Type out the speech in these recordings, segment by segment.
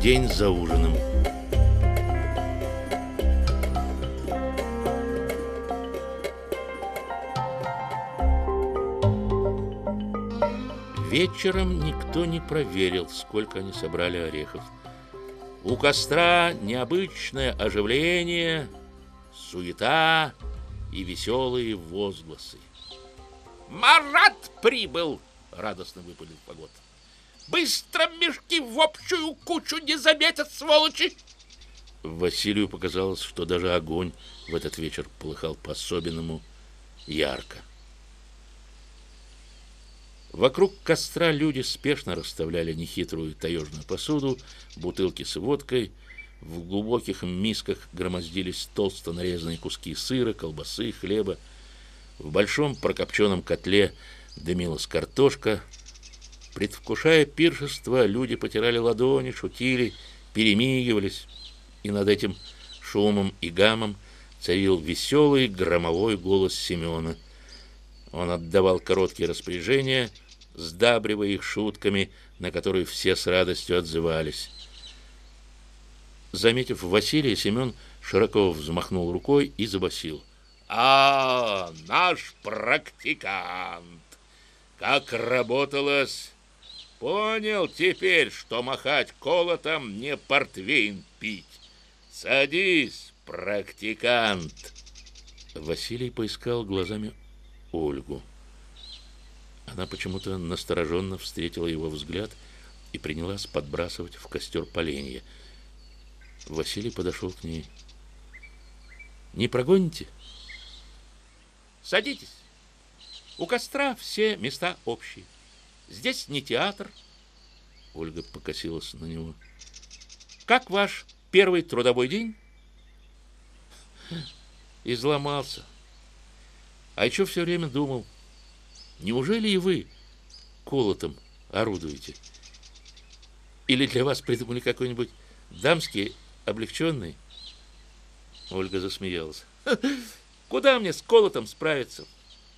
день за ужином. Вечером никто не проверил, сколько они собрали орехов. У костра необычное оживление, суета и веселые возгласы. «Марат прибыл!» — радостно выпалил погод. «Быстро мешки в общую кучу не заметят, сволочи!» Василию показалось, что даже огонь в этот вечер полыхал по-особенному ярко. Вокруг костра люди спешно расставляли нехитрую таежную посуду, бутылки с водкой. В глубоких мисках громоздились толсто нарезанные куски сыра, колбасы, хлеба. В большом прокопченном котле дымилась картошка. Предвкушая пиршество, люди потирали ладони, шутили, перемигивались. И над этим шумом и гамом царил веселый громовой голос Семена – он отдавал короткие распоряжения, сдабривая их шутками, на которые все с радостью отзывались. Заметив Василия, Семен широко взмахнул рукой и забасил. «А, наш практикант! Как работалось! Понял теперь, что махать колотом не портвейн пить. Садись, практикант!» Василий поискал глазами Ольгу. Она почему-то настороженно встретила его взгляд и принялась подбрасывать в костер поленья. Василий подошел к ней. «Не прогоните?» «Садитесь. У костра все места общие. Здесь не театр». Ольга покосилась на него. «Как ваш первый трудовой день?» «Изломался. А еще все время думал, неужели и вы колотом орудуете? Или для вас придумали какой-нибудь дамский облегченный? Ольга засмеялась. Куда мне с колотом справиться?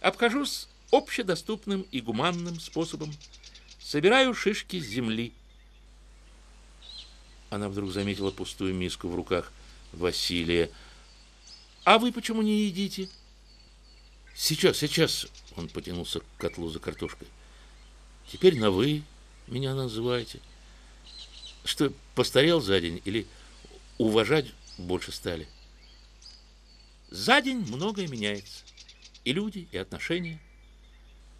Обхожусь общедоступным и гуманным способом. Собираю шишки с земли. Она вдруг заметила пустую миску в руках Василия. «А вы почему не едите?» Сейчас, сейчас, он потянулся к котлу за картошкой. Теперь на «вы» меня называете. Что, постарел за день или уважать больше стали? За день многое меняется. И люди, и отношения.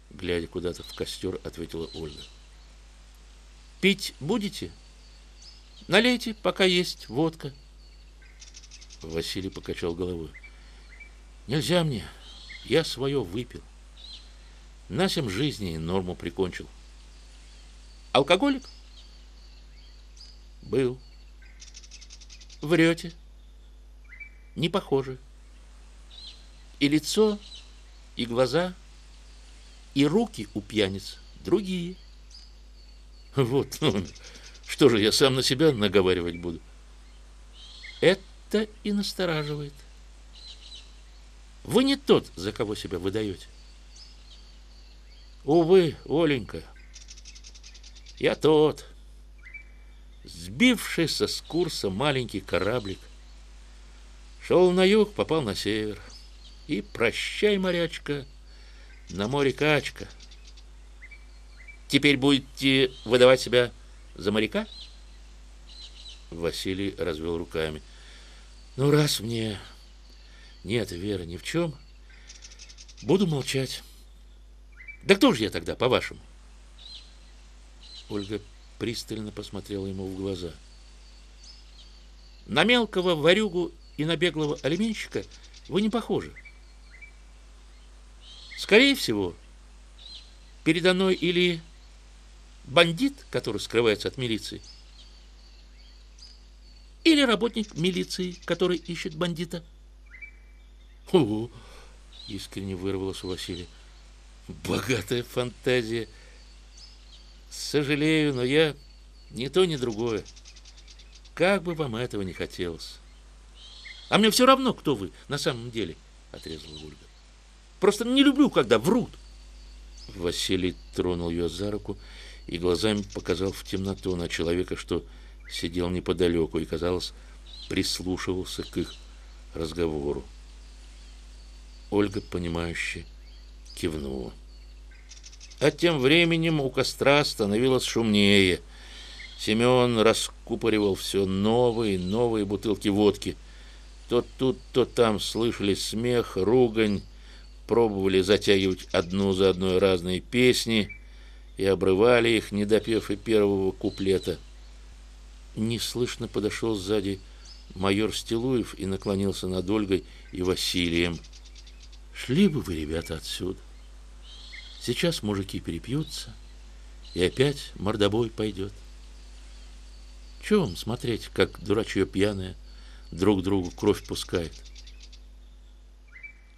Глядя куда-то в костер, ответила Ольга. Пить будете? Налейте, пока есть водка. Василий покачал головой. Нельзя мне. Я свое выпил. На семь жизни норму прикончил. Алкоголик? Был. Врете. Не похоже. И лицо, и глаза, и руки у пьяниц другие. Вот, ну, что же я сам на себя наговаривать буду? Это и настораживает. Вы не тот, за кого себя выдаете. Увы, Оленька, я тот, сбившийся с курса маленький кораблик. Шел на юг, попал на север. И прощай, морячка, на море качка. Теперь будете выдавать себя за моряка? Василий развел руками. Ну, раз мне нет веры ни в чем. Буду молчать. Да кто же я тогда, по-вашему? Ольга пристально посмотрела ему в глаза. На мелкого варюгу и на беглого алименщика вы не похожи. Скорее всего, передо мной или бандит, который скрывается от милиции, или работник милиции, который ищет бандита. Ого! Искренне вырвалось у Василия. Богатая фантазия. Сожалею, но я ни то, ни другое. Как бы вам этого не хотелось. А мне все равно, кто вы на самом деле, отрезала Ольга. Просто не люблю, когда врут. Василий тронул ее за руку и глазами показал в темноту на человека, что сидел неподалеку и, казалось, прислушивался к их разговору. Ольга, понимающе кивнула. А тем временем у костра становилось шумнее. Семен раскупоривал все новые и новые бутылки водки. То тут, то там слышались смех, ругань, пробовали затягивать одну за одной разные песни и обрывали их, не допев и первого куплета. Неслышно подошел сзади майор Стилуев и наклонился над Ольгой и Василием. «Шли бы вы, ребята, отсюда. Сейчас мужики перепьются, и опять мордобой пойдет. Чего вам смотреть, как дурачье пьяное друг другу кровь пускает?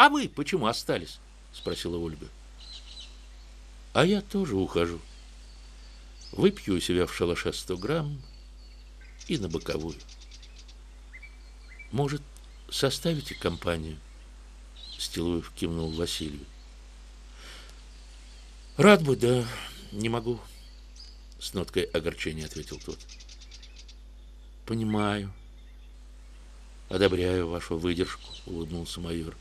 «А вы почему остались?» — спросила Ольга. «А я тоже ухожу. Выпью у себя в шалаше сто грамм и на боковую. Может, составите компанию?» Стилуев кивнул Василию. Рад бы, да не могу, с ноткой огорчения ответил тот. Понимаю. Одобряю вашу выдержку, улыбнулся майор.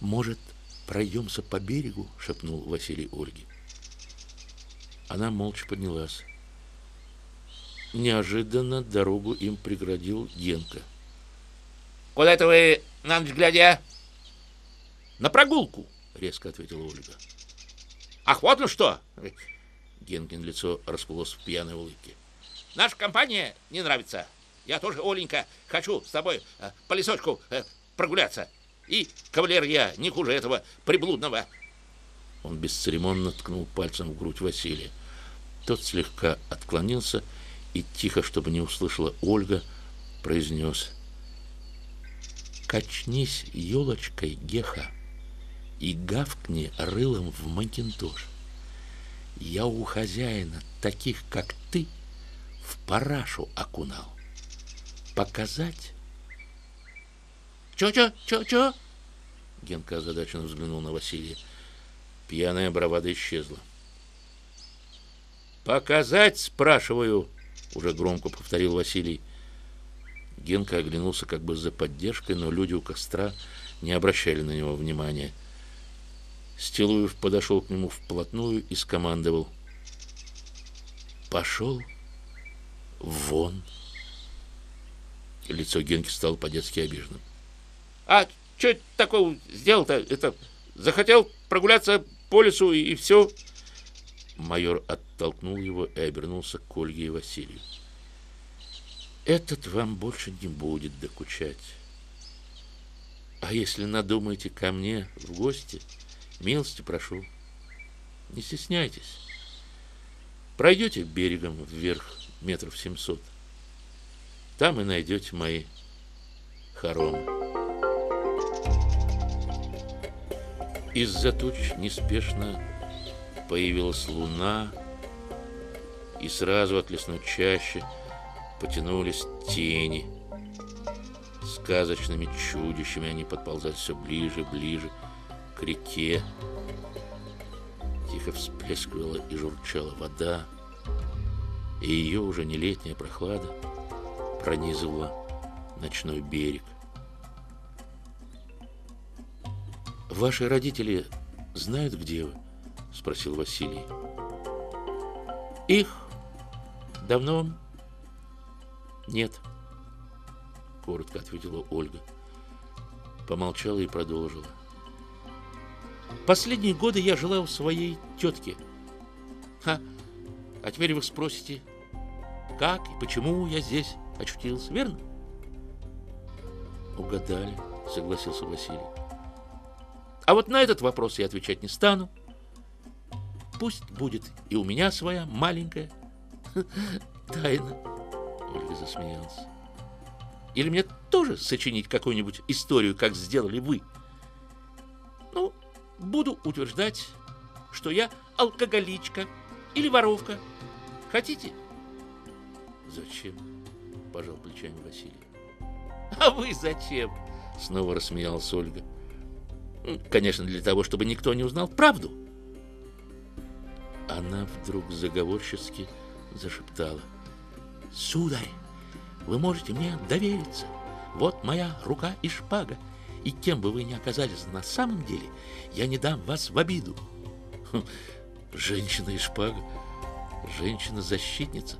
Может, пройдемся по берегу, шепнул Василий Ольге. Она молча поднялась. Неожиданно дорогу им преградил Генка. «Куда это вы на ночь глядя?» «На прогулку», — резко ответила Ольга. Ах, вот ну что! Генкин лицо расплылось в пьяной улыбке. Наша компания не нравится. Я тоже, Оленька, хочу с тобой э, по лесочку э, прогуляться. И кавалер я не хуже этого приблудного. Он бесцеремонно ткнул пальцем в грудь Василия. Тот слегка отклонился и тихо, чтобы не услышала Ольга, произнес. «Качнись елочкой, Геха!» и гавкни рылом в макинтош. Я у хозяина, таких как ты, в парашу окунал. Показать? Чё-чё, чё-чё? Генка озадаченно взглянул на Василия. Пьяная бравада исчезла. «Показать, спрашиваю!» Уже громко повторил Василий. Генка оглянулся как бы за поддержкой, но люди у костра не обращали на него внимания. Стилуев подошел к нему вплотную и скомандовал. «Пошел вон!» Лицо Генки стало по-детски обиженным. «А что такого сделал-то? Это захотел прогуляться по лесу и, и все?» Майор оттолкнул его и обернулся к Ольге и Василию. «Этот вам больше не будет докучать. А если надумаете ко мне в гости...» Милости прошу. Не стесняйтесь. Пройдете берегом вверх метров семьсот. Там и найдете мои хоромы. Из-за туч неспешно появилась луна, и сразу от лесной чащи потянулись тени. Сказочными чудищами они подползали все ближе, ближе, к реке. Тихо всплескивала и журчала вода, и ее уже не летняя прохлада пронизывала ночной берег. «Ваши родители знают, где вы?» — спросил Василий. «Их давно нет», — коротко ответила Ольга. Помолчала и продолжила. Последние годы я жила у своей тетки. Ха, а теперь вы спросите, как и почему я здесь очутился, верно? Угадали, согласился Василий. А вот на этот вопрос я отвечать не стану. Пусть будет и у меня своя маленькая тайна. Ольга засмеялась. Или мне тоже сочинить какую-нибудь историю, как сделали вы? Ну, буду утверждать, что я алкоголичка или воровка. Хотите? Зачем? Пожал плечами Василий. А вы зачем? Снова рассмеялась Ольга. Конечно, для того, чтобы никто не узнал правду. Она вдруг заговорчески зашептала. Сударь, вы можете мне довериться. Вот моя рука и шпага. И кем бы вы ни оказались на самом деле, я не дам вас в обиду. Хм, женщина и шпага. Женщина-защитница.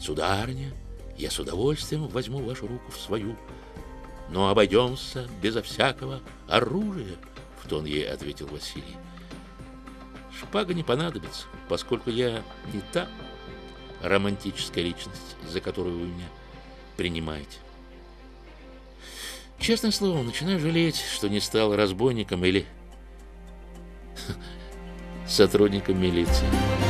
Сударыня, я с удовольствием возьму вашу руку в свою. Но обойдемся безо всякого оружия, в тон ей ответил Василий. Шпага не понадобится, поскольку я не та романтическая личность, за которую вы меня принимаете. Честное слово, начинаю жалеть, что не стал разбойником или сотрудником милиции.